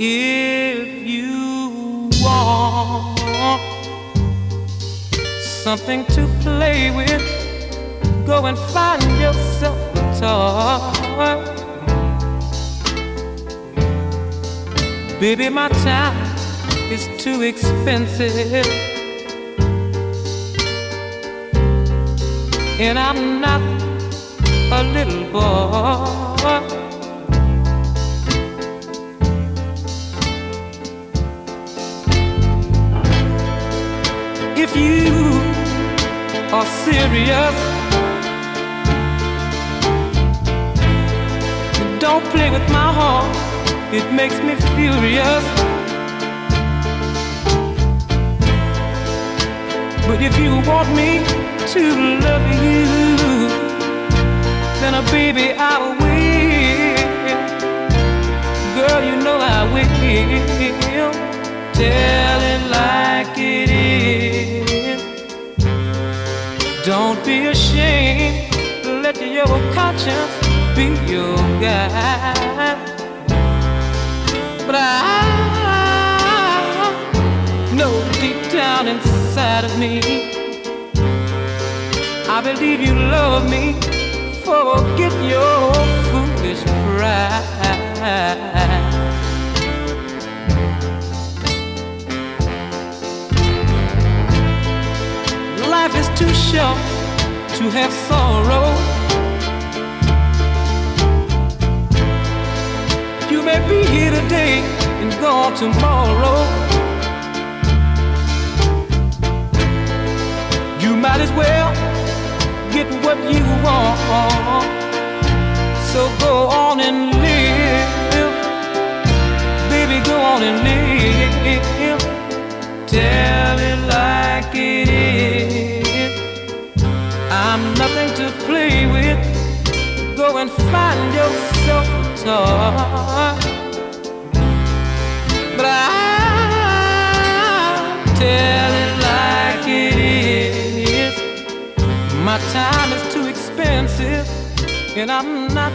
If you want something to play with, go and find yourself a toy. Baby, my time is too expensive. And I'm not a little boy. If you are serious, don't play with my heart, it makes me furious. But if you want me to love you, then, a uh, baby, I will. Girl, you know I will. Tell Don't be ashamed. Let your conscience be your guide. But I know deep down inside of me, I believe you love me. Forget your foolish pride. Too short to have sorrow. You may be here today and gone tomorrow. I'm nothing to play with. Go and find yourself a toy. But I tell it like it is. My time is too expensive, and I'm not